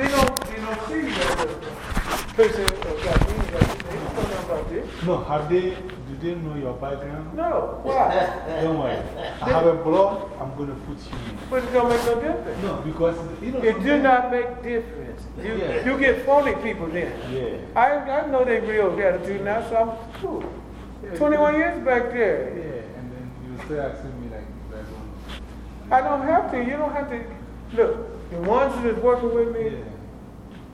they don't, they don't see you as a person of God. They don't know about this. No, have they, do they know your background? No, why? Don't worry. I have a blog, I'm going to put you in. But it don't make no difference. No, because you know. It do not make difference. You, Yeah. you get phony people then. Yeah. I, I know they real attitude now, so I'm cool. 21 years back there. Yeah, and then you still asking me like, I don't. Oh. I don't have to. You don't have to. Look, the ones that's working with me Yeah.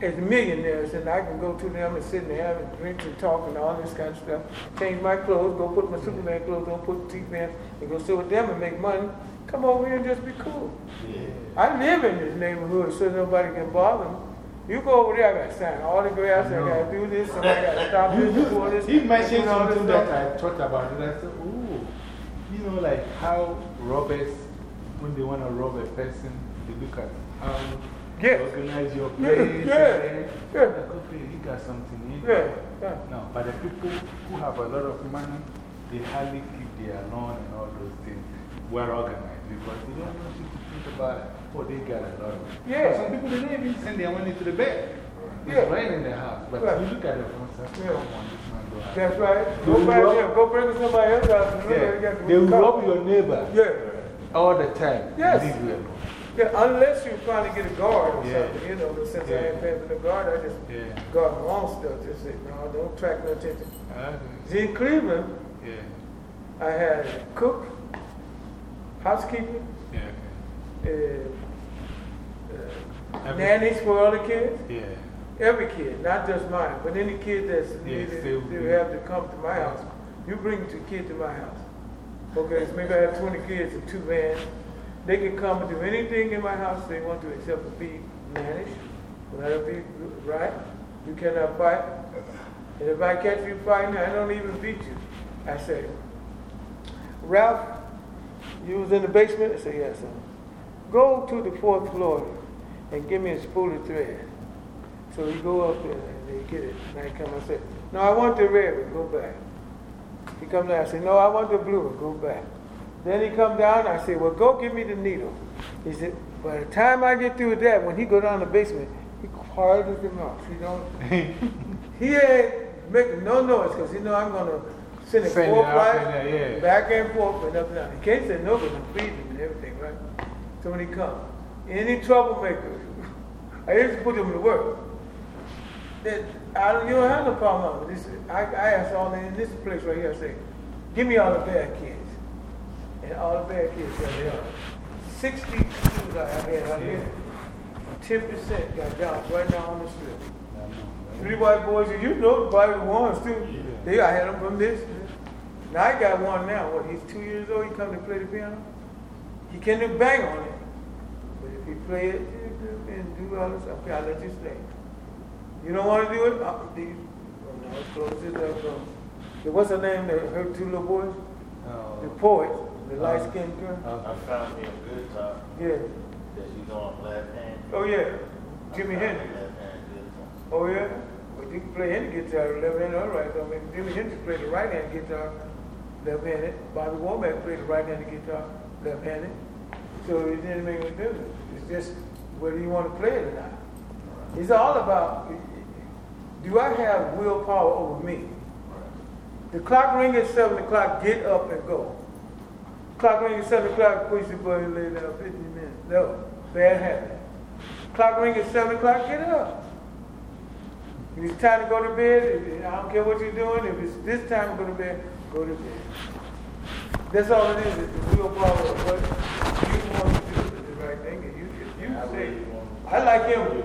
As millionaires, and I can go to them and sit and have and drink and talk and all this kind of stuff. Change my clothes, go put my Superman clothes on, put in, and go sit with them and make money. Come over here and just be cool. Yeah. I live in this neighborhood so nobody can bother me. You go over there, I got to sign all the grass, I got to do this, somebody got to stop this, before this. he mentioned do something that. I thought about it. I said, oh, you know, like how robbers, when they want to rob a person, they look at how. You organize your Yeah, place. yeah, yeah. Like, okay, he got something in Yeah, yeah. No, but the people who have a lot of money, they hardly keep their lawn and all those things well organized because they don't want you to think about, oh, they got a lot of Yeah. Some people, they don't even send their money to the bank. It's Yeah. right in their house. But Right. you look at it from Yeah. come on, this man go. That's right. Go rob- there, go bring somebody else out. Yeah. you got to They will rob your neighbor Yeah. all the time. Yes. Leave you alone. Yeah, unless you finally get a guard or Yeah. something, you know, but since Yeah. I ain't paying for the guard, I just Yeah. guard my own stuff. Just say, no, don't attract no attention. See, in Cleveland, Yeah. I had a cook, housekeeper, Yeah. Okay. uh, uh, nannies for other kids. Yeah. Every kid, not just mine, but any kid that's needed be- have to come to my house. You bring the kid to my house. Okay, so maybe I have 20 kids and two vans. They can come and do anything in my house they want to except be managed. Let it be right. You cannot fight. And if I catch you fighting, I don't even beat you. I say, Ralph, you was in the basement? I say, yes, sir. Go to the fourth floor and give me a spool of thread. So you go up there and they get it. And I come and say, No, I want the red one, go back. He comes down, I say, No, I want the blue one, go back. Then he come down, I say, Well, go give me the needle. He said, By the time I get through with that, when he go down the basement, he quiet as a mouse. He don't, he ain't making no noise because he know I'm going to send it Send forth, right? in there, yeah. Back and forth and up and down. He can't say no because I'm feeding him and everything, right? So when he come, any troublemaker, I used to put him to work. That I don't, you don't have no problem this. I, I asked all in this place right here, I say, give me all the bad kids. And all the bad kids, right there. 60 students I had out here. 10% got jobs right now on the street. Three white boys, and you know the private ones too. They, I had them from this. Now I got one now. What, he's two years old, he come to play the piano? He can't do bang on it. But if he play it and do all this, okay, I'll let you stay. You don't want to do it? Uh, the, oh, no, close up. uh, What's her name, the, her two little boys? The poet, the light um, skinned girl. I found me a good top Yeah. that you on left hand. Oh, yeah. Jimi Hendrix. Left hand Oh, yeah? Well, you can play any guitar, left hand or right. I mean, Jimi Hendrix played the right hand guitar, left handed. Bobby Womack played the right handed guitar, left handed. So it didn't make any difference. It's just whether you want to play it or not. It's all about do I have willpower over me? The clock ring at 7 o'clock, get up and go. Clock ring at 7 o'clock, push your button, lay down 15 minutes. No, bad habit. Clock ring at 7 o'clock, get up. If it's time to go to bed, I don't care what you're doing. If it's this time to go to bed, go to bed. That's all it is. It's the willpower of what you want to do is the right thing. And you, you say, I like him.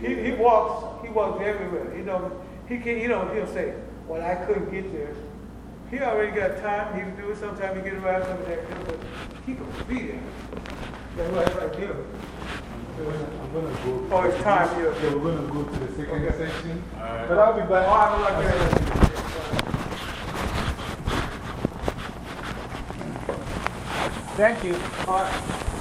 He, he walks, he walks everywhere. He don't, he can, you know, he'll say, well, I couldn't get there. He already got time. He can do it. sometime. he get around some of that, but he can be there. That's right, right there. I'm going to go. Oh, it's time, yeah. Yeah, we're going to go to the second Okay. section. Alright. But I'll be back. Oh, I don't like that. Thank you. All right.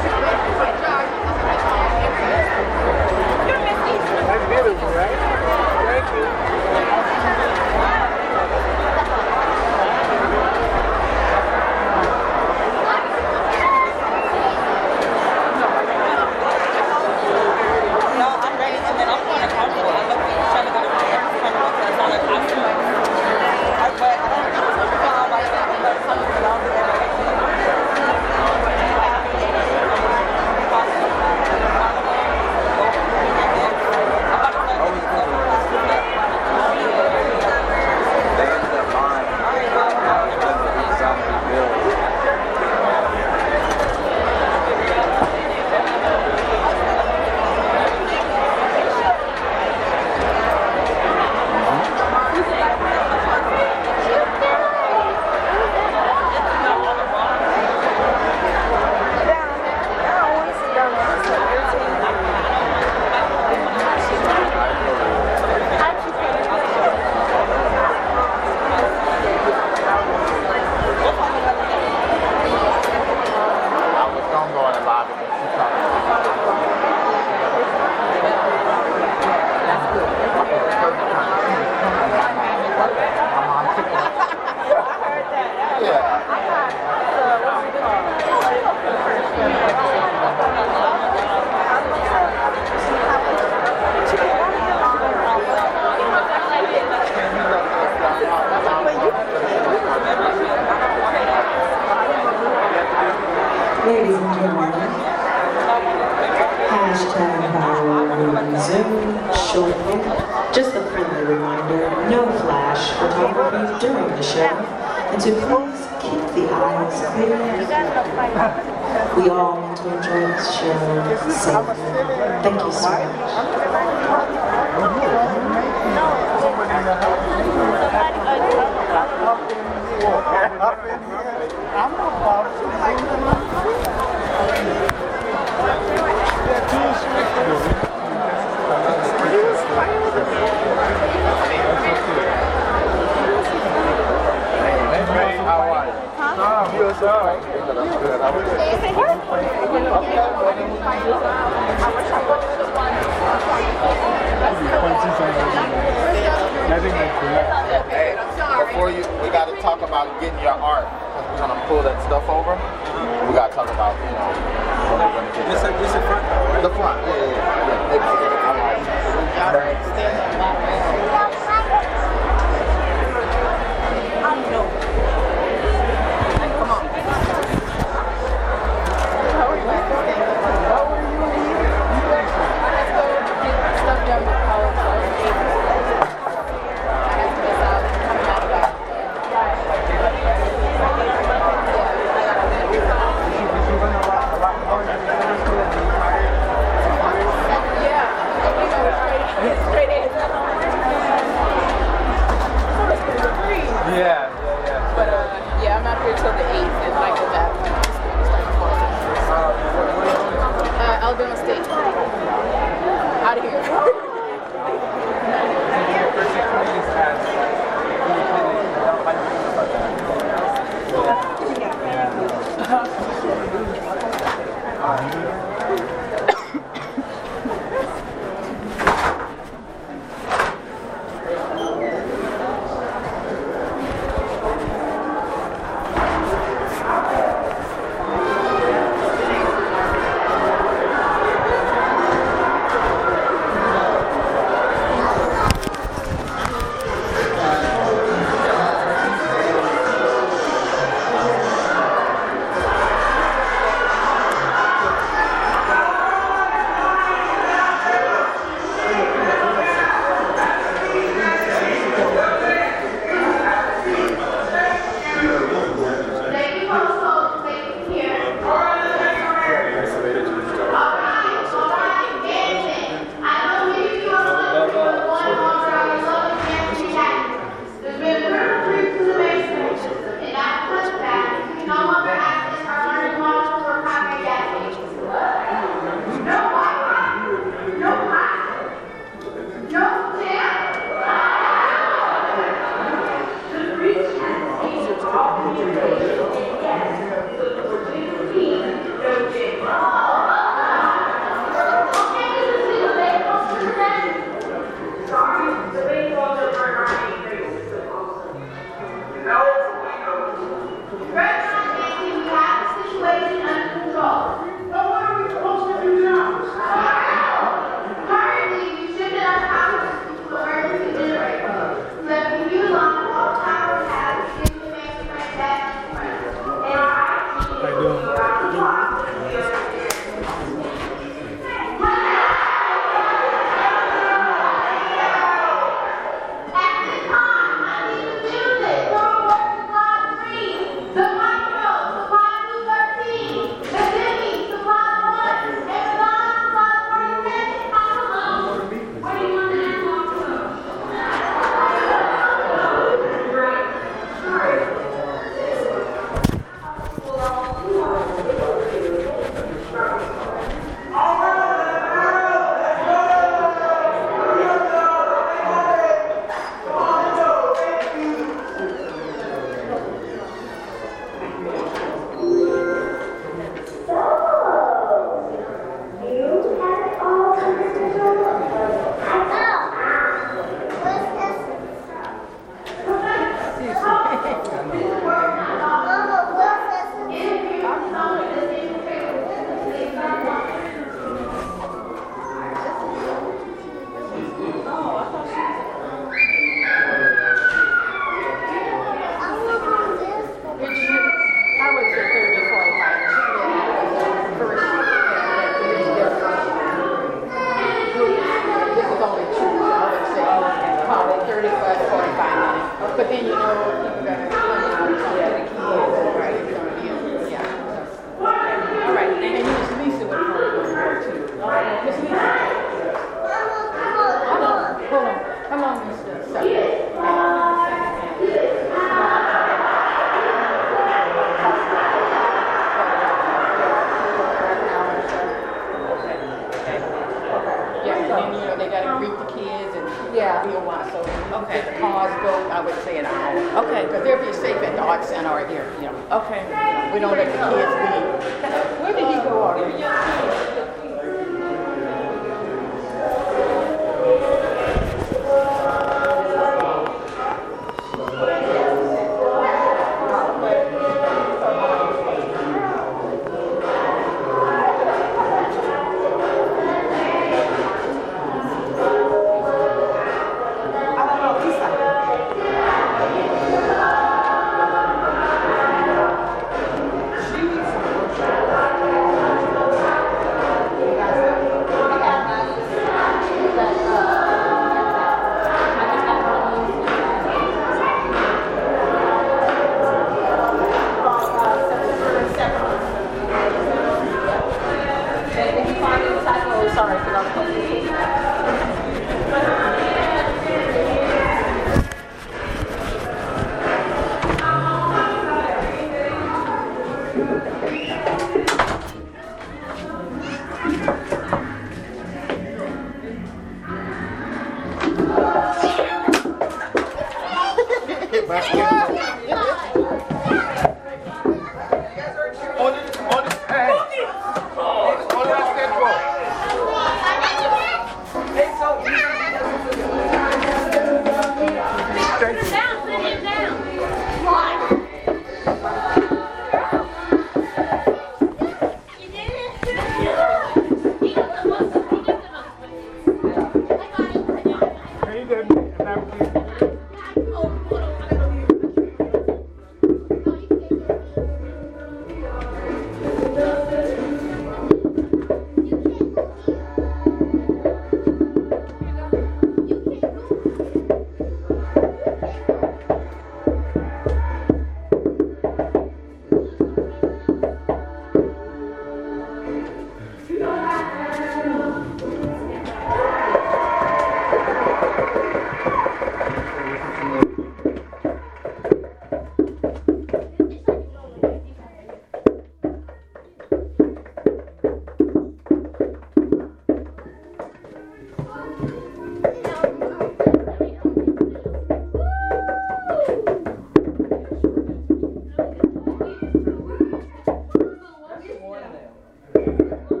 thank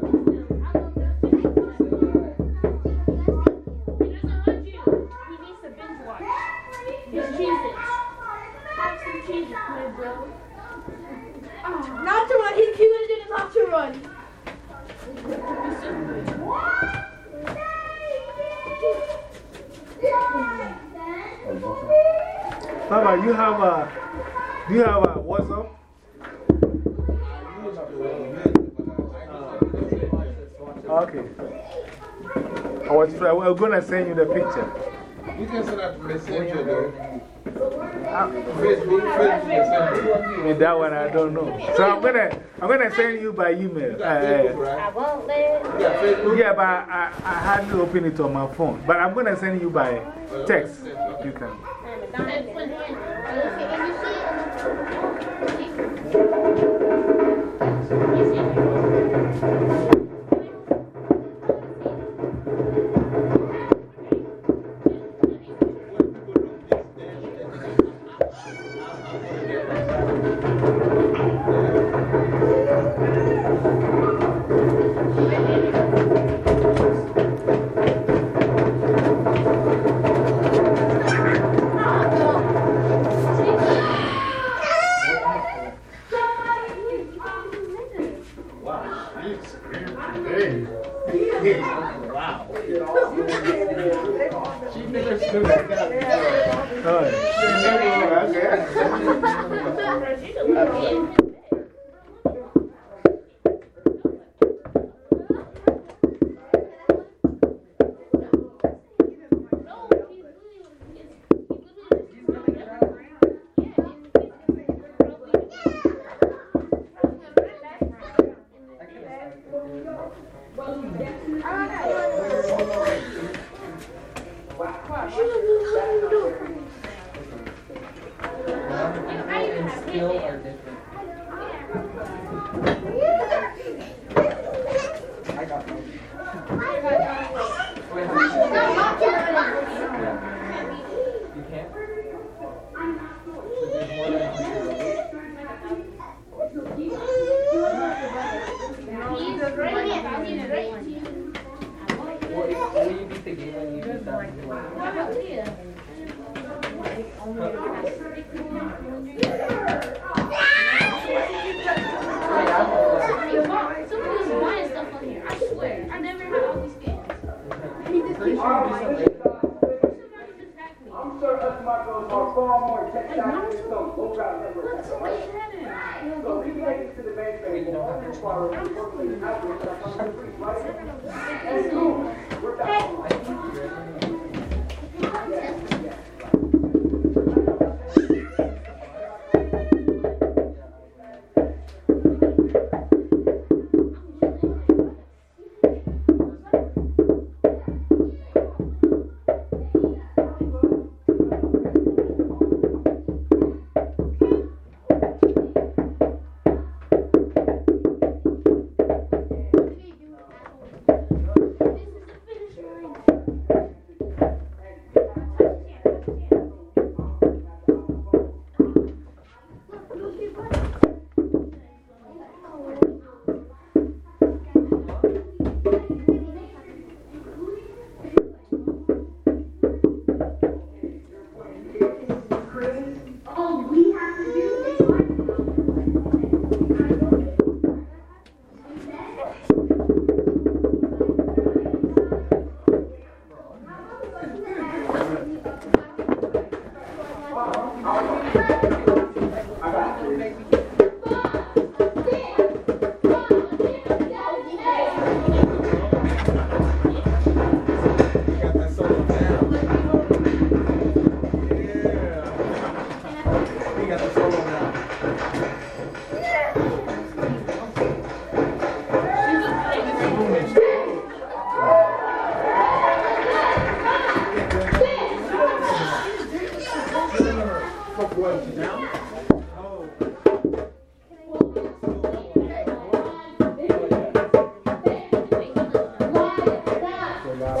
going to send you the picture. You can send that messenger though. Facebook, Facebook messenger. That one I don't know. So I'm gonna, I'm gonna send you by email. Uh, right? I won't let. Yeah, but I, I hardly open it on my phone. But I'm gonna send you by oh, text. You can.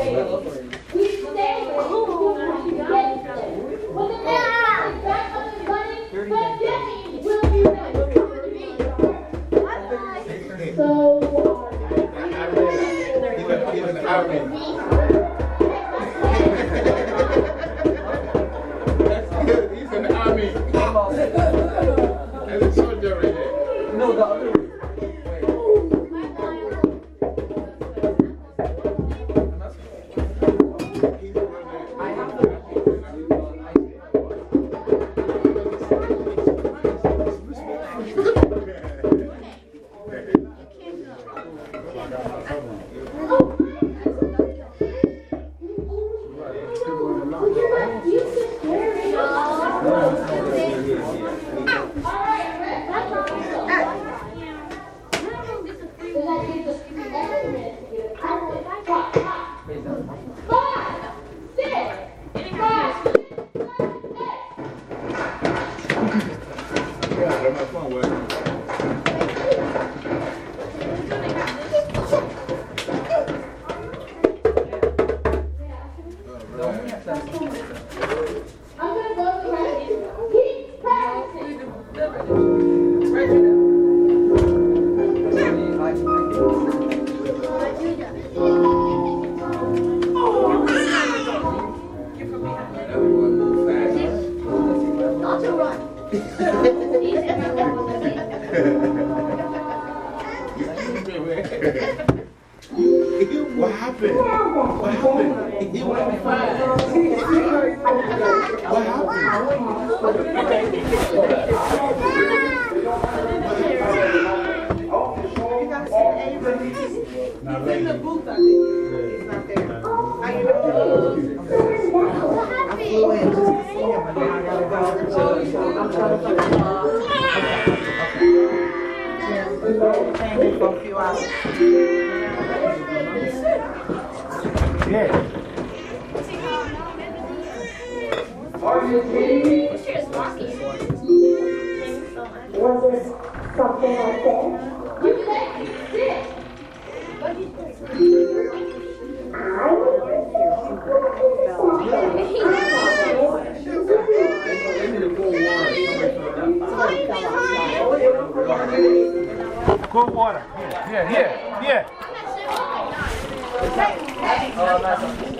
Amen. or something like that. You can sit. Water. Yeah, yeah, yeah, yeah.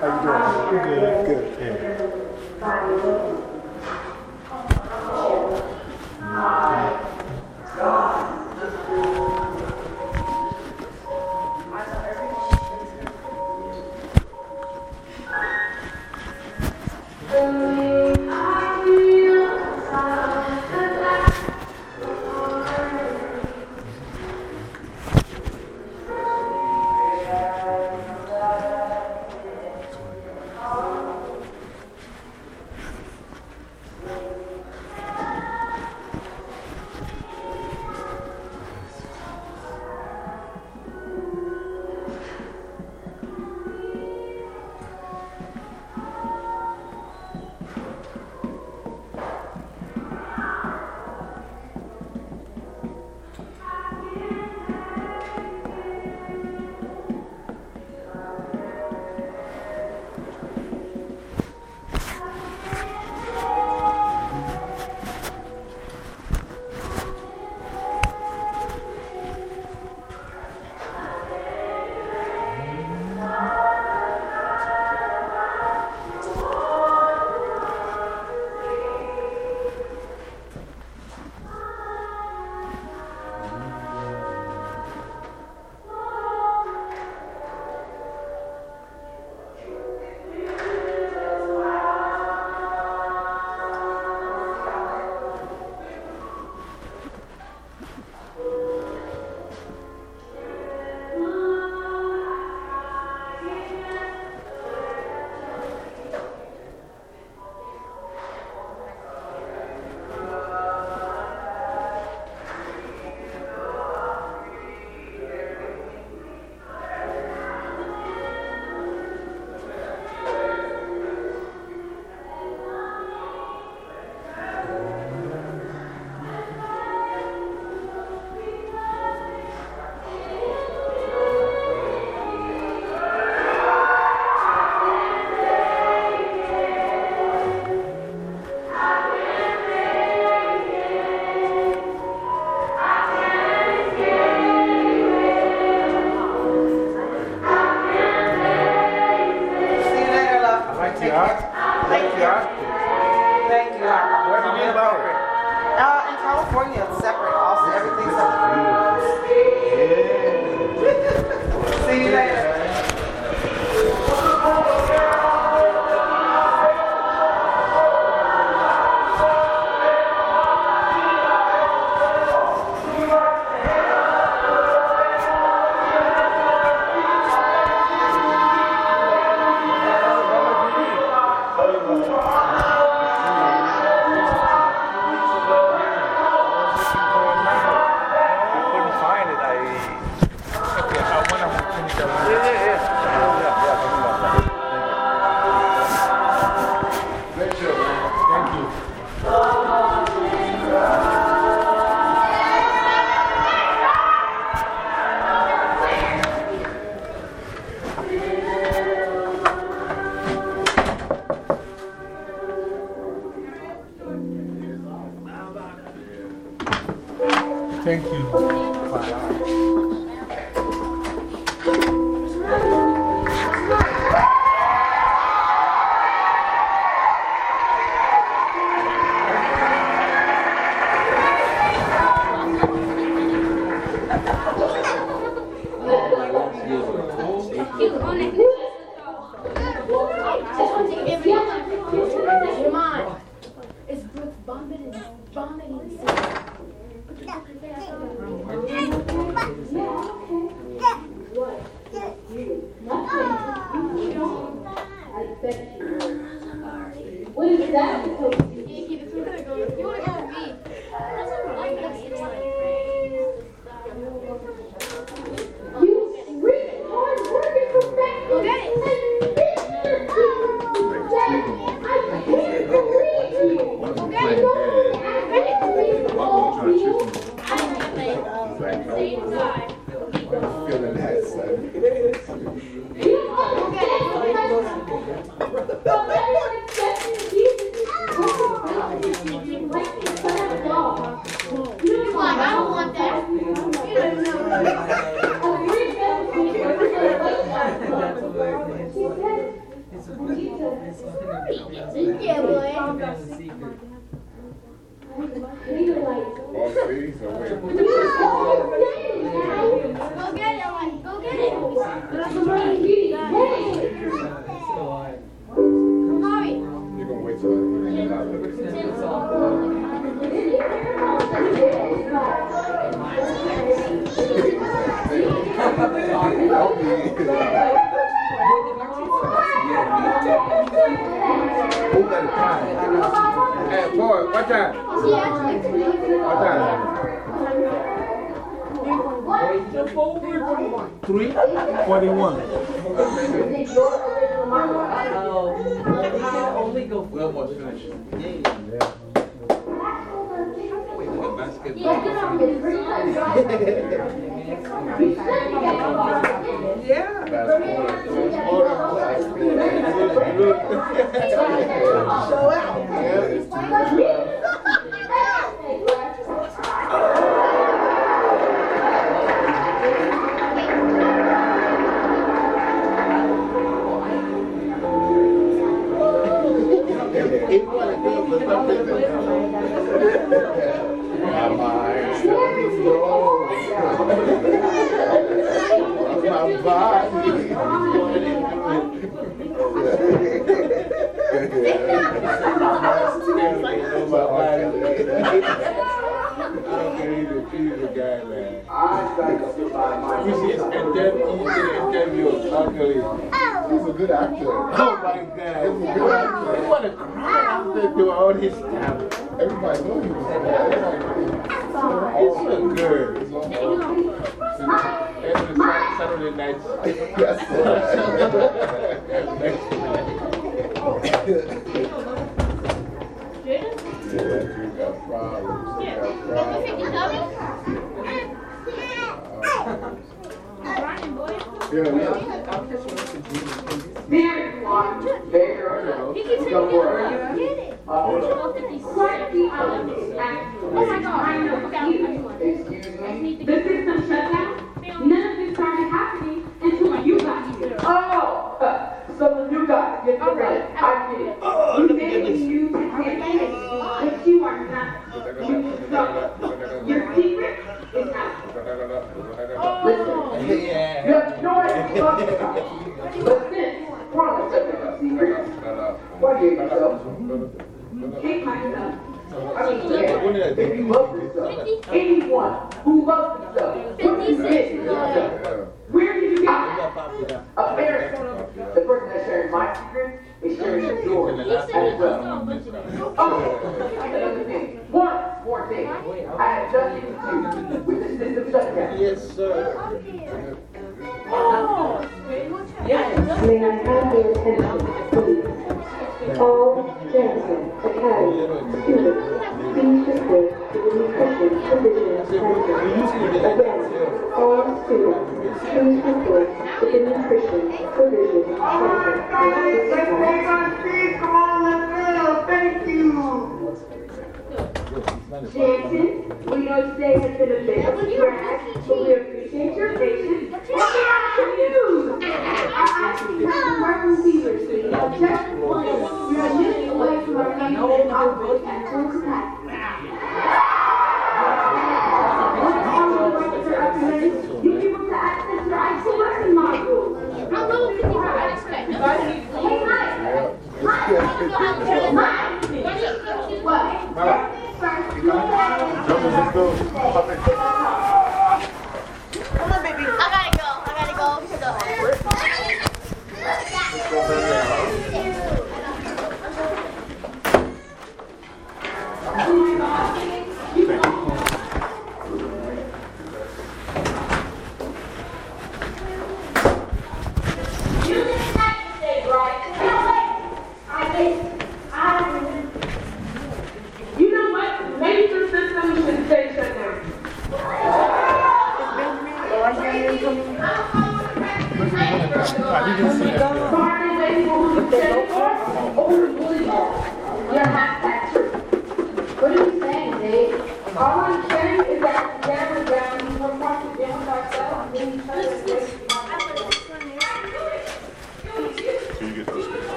How you doing? Good. Three forty-one. We almost finished. My Uncle. He's a good actor. Oh my God. He's a good actor. What a cry after doing all his stuff. Everybody knows he was He's so good. Every Saturday night. You got problems. You got problems. The system shut down. None of this started happening until when you got here. Oh, so when you got get the right, I get it. You may be used to it, but you are not. You suck. Your secret is out. Listen, you have no idea what you're talking about. But this, promise that it's a secret. Why do you yourself? Take myself. I mean, yeah, if you love yourself, anyone who loves themselves, what do you think? Where did you get it? Apparently, the person that's sharing my secret is sharing yours as well. Oh, another thing. One more thing. I have nothing to do with the system shutdown. Yes, sir. Again,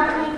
Not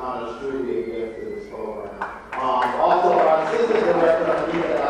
on the street after this program. Um, also, our assistant director, Anita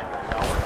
behind know?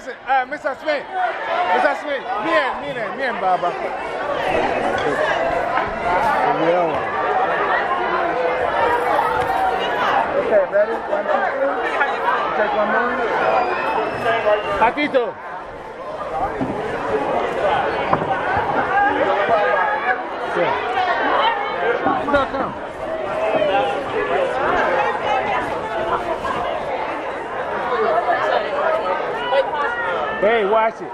listen, uh, Mr. Smith, Mr. Smith, me and, me and, me and Baba. Okay, ready? One, two, three. Take one more. Patito. Sure. No, come. Hey, watch it.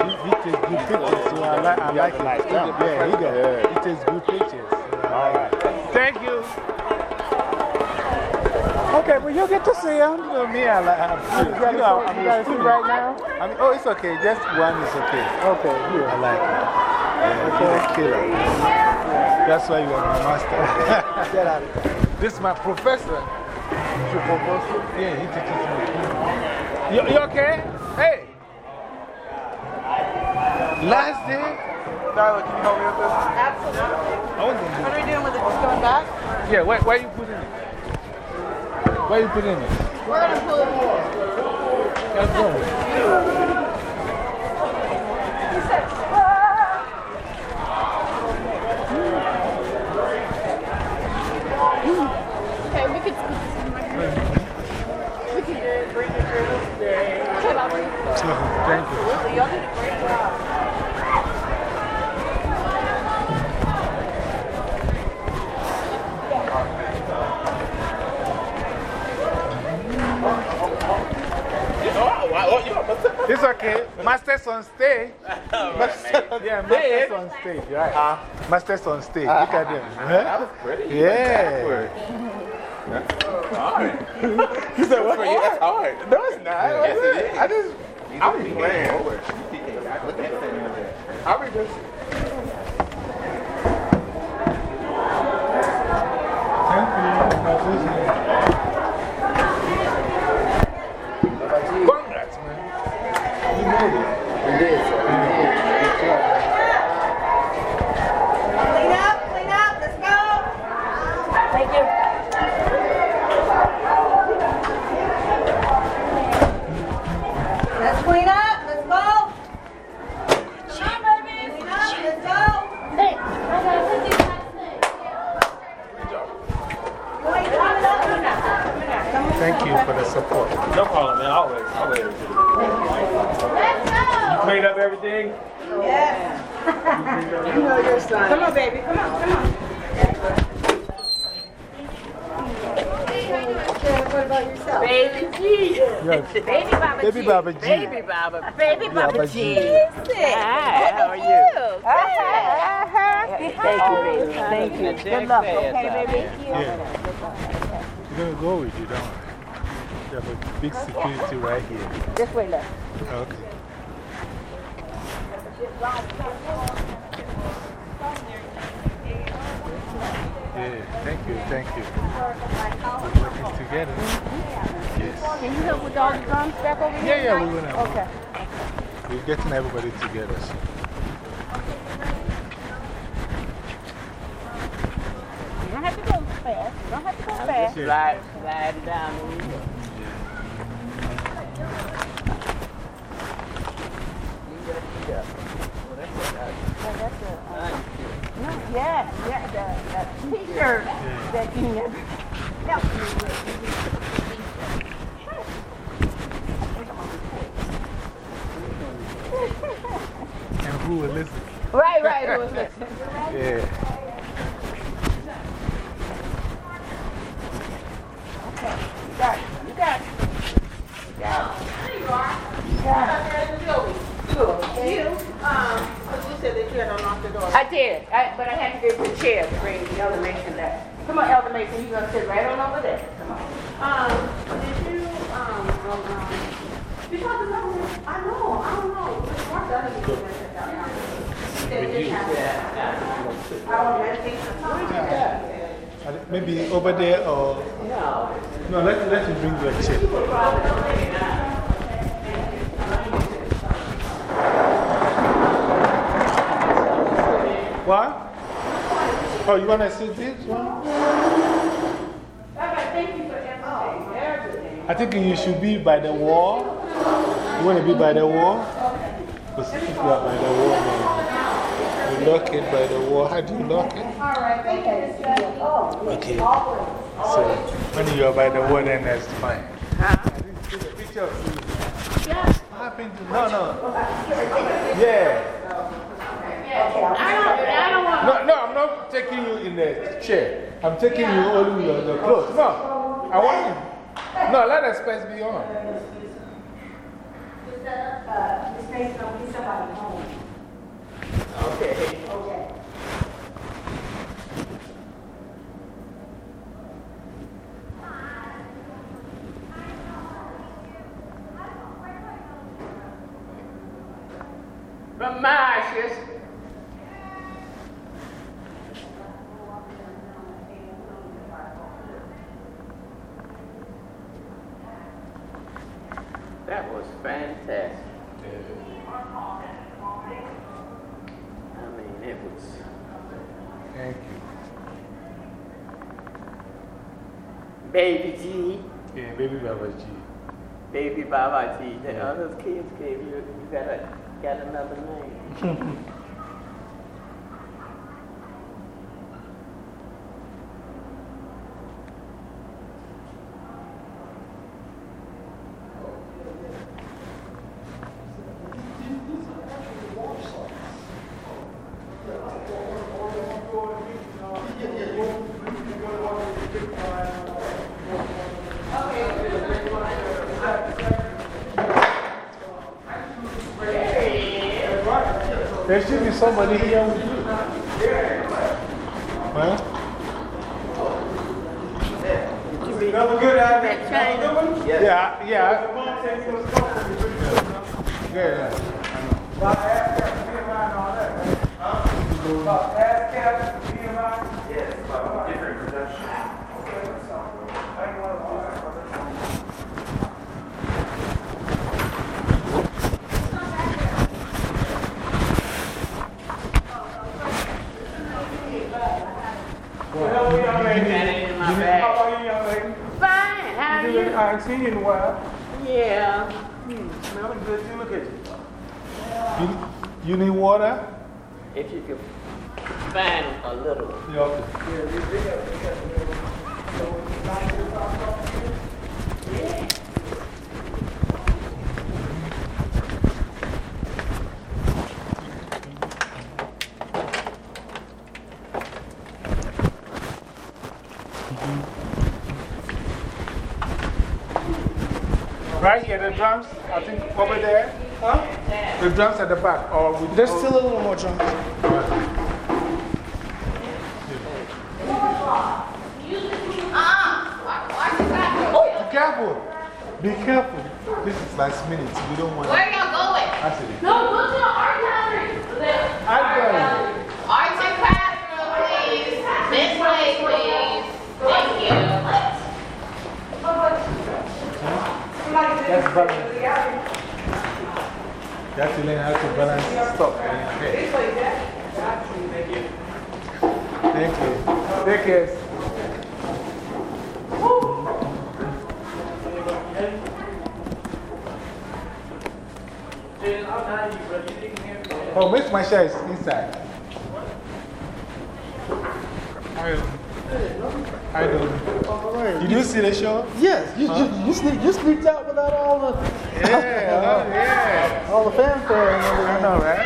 He, he takes good pictures, so I like, I like it. Yeah, he, does. he takes good pictures. All right. Thank you. Okay, but you'll get to see him. You know me, I like I'm, you gotta know, I'm gotta see right now? I mean, oh, it's okay. Just one is okay. Okay, here. I like it. Yeah, he's a killer. That's why you are my master. Get out of here. this is my professor. Your professor? Yeah, he teaches me. You, you okay? Hey. Last day. Tyler, can you help me with this? Absolutely. I was gonna do What are we doing with it? Just going back? Yeah, where, where you putting it? Where you putting it? We're going to pull it more. Let's go. Okay, we could. We could bring it through. Thank you. Y'all did a great job. It's okay. Master's on stage. Master, yeah, Master's on stage, right? Uh-huh. Master's on stage. Uh-huh. Look at them. That was pretty. Yeah. He said, what for you? That's hard. No, it's not. Yes, it is. I just, I'm playing. Look at that. I mean, just. Congrats, man. You made it. Clean up, clean up, let's go. Thank you. Let's clean up, let's go. Clean up, let's go. Hey, I gotta put these last things. Go ahead, clean it up. Thank you for the support. No problem, man. Always. Always. Let's go. Clean up everything? Yes. You know your son. Come on, baby, come on, come on. What about yourself? Baby G. Yes. Baby Baba Baby G. Baby Baba. Baby Baba Baba G. G. Hi, how are you? Thank you, baby. Thank you. Good luck, okay, baby? Yeah. We're going to go with you, don't worry. You have a big security right here. This way, look. Okay. Yeah, thank you, thank you. We're working together. Yes. Can you help with all the drums back over here? Yeah, yeah, we're gonna. Okay. We're getting everybody together. You don't have to go fast. You don't have to go fast. Yeah. Slide, slide it down. a little bit. Yeah, that's a, uh, no, yeah, yeah, the, the t-shirt that you never helped me with. And who will listen? Right, right, it was listen. Yeah. You got it, you got it. You got it. There you are. You, um, you said that you had unlocked the door. I did, I, but I had to get the chair to bring the Elder Mason back. Come on, Elder Mason, you're gonna sit right on over there. Come on. Um, did you, um, um, um, because the government, I know, I don't know. Miss Martha, I think you mentioned that. She said it didn't happen. I don't meditate. I think Maybe over there or. No. Let, let me bring the chair. What? Oh, you want to see this one? Thank you for everything, everything. I think you should be by the wall. You want to be by the wall? Because if you are by the wall, you lock it by the wall. How do you lock it? All right, thank you. Oh, Okay. So when you are by the wall, then that's fine. I didn't see the picture of you. What happened to No, no. Yeah. I don't, I don't want No, no, I'm not taking you in the chair. I'm taking you only with your, the clothes. No, I want you. No, let the space be on. uh, Miss Mason, don't be somebody home. Okay. Okay was fantastic. I mean, it was. Thank you. Baby G, Yeah, baby Baba G. Baba G. The other kids gave you, you got, a, got another name. There should be somebody here with you. Huh? That was good, Al. That was a good one? Yeah, yeah. The mom said he was coming. He was good, huh? Yeah, yeah. About ASCAP, BMI and all that, right? Huh? About ASCAP, BMI? Yes, about different production. Okay, that sounds good. I ain't want to do that. Hello, lady. Got it in my How bag. are you, young lady? Fine, how are You look- you? I ain't seen you in a while. Yeah. Hmm, smelling good too. Look at you. You, you need water? If you could find a little. Yeah, okay. Right here, the drums, I think over there. Huh? Yeah. The drums at the back. Or we, There's still a little more drunk. Oh, be careful. Be careful. This is last minute. We don't want Where y'all going? I said, No, go to That's balance. You have to learn how to balance stuff in your head. Thank you. Take care. Oh, Miss Masha is inside. I, I don't. Did you see the show? Yes, you, Huh? you, you, sneak, you sneaked out without all the, Yeah, yeah. all the fanfare and everything. I know, right?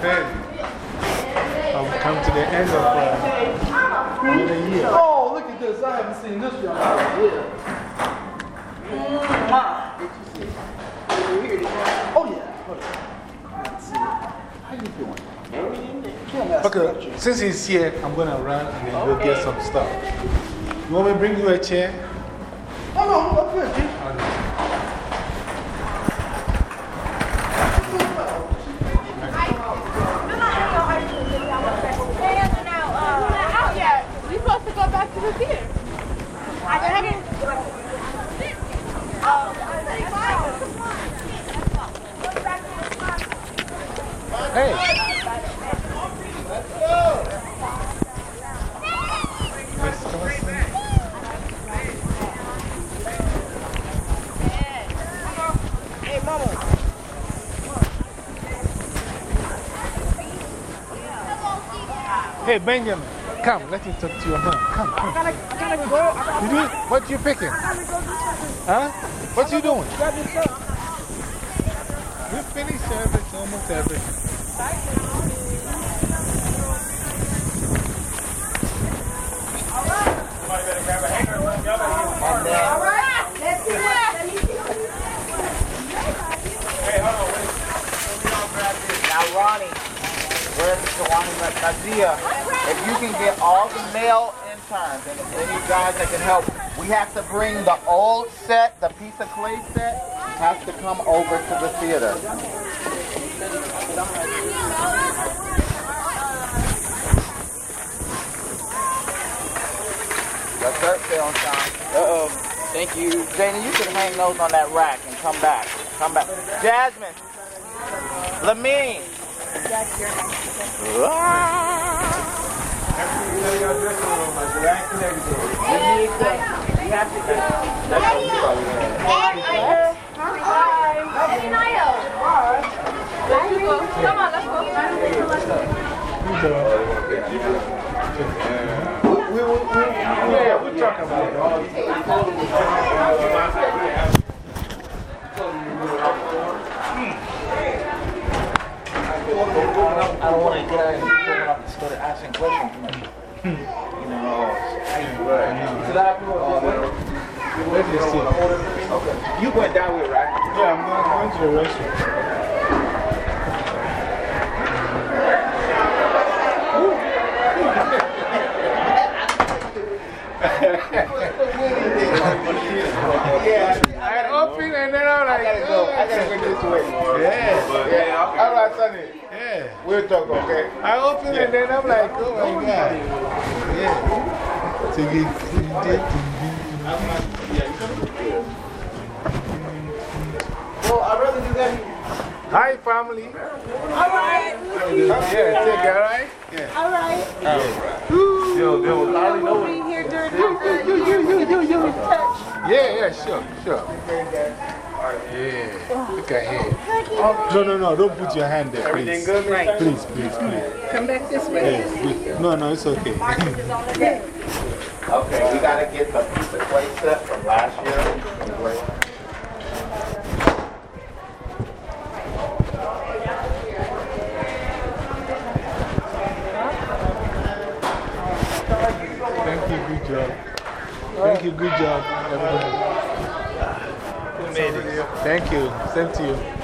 Crazy. I've come to the end of uh, another year. Oh, look at this. I haven't seen this young lady here. Mwah. Did you see? Did you hear this? Oh, yeah. Hold on. Let's see. How you doing? Can't ask about Okay, since he's here, I'm going to run and then go get some stuff. You want me to bring you a chair? Oh, no, I'm good, G. We supposed to go back to the theater. I didn't. Hey. Hey, Benjamin, come, let me talk to your mom. Come, come. I gotta, I gotta go. I gotta You do? What you picking? I gotta go do something. Huh? What you doing? Grab your stuff. We finished everything, almost everything. All right. Let's see what. Let. Now, Ronnie, where's Joanna Nazia? If you can get all the male interns and any guys that can help, we have to bring the old set, the piece of clay set, has to come over to the theater. Yes, sir. Stay on time. Uh-oh. Thank you. Janie, you can hang those on that rack and come back. Come back. Jasmine. Lamine. Come on, let's go. Yeah, we're talking about it all the time. I don't want to get out of and start asking questions too much. You know, Is that Let me see. Okay. You went that way, right? Yeah, I'm going, going to the restaurant. Yeah. I open and then I'm like, I gotta go. I gotta go this way. Yeah. Yeah. All right, Sonny. Yeah. We'll talk, okay? I open and then I'm like, oh my God. Yeah. So you, you did. Well, I'd rather do that. Hi, family. All right. Yeah, take it, all right? Yeah. All right. Yo, yo, Lolly, We'll be here during the you, you, you, you, you, touch. Yeah, yeah, sure, sure. Yeah, look at here. No, no, no, don't put your hand there, please. Everything good? Right. Please, please, please. Come back this way. Yeah, no, no, it's okay. Okay, we gotta get the piece of clay set from last year. Thank you, good job. Thank you, good job, everybody. Made? Thank you, same to you.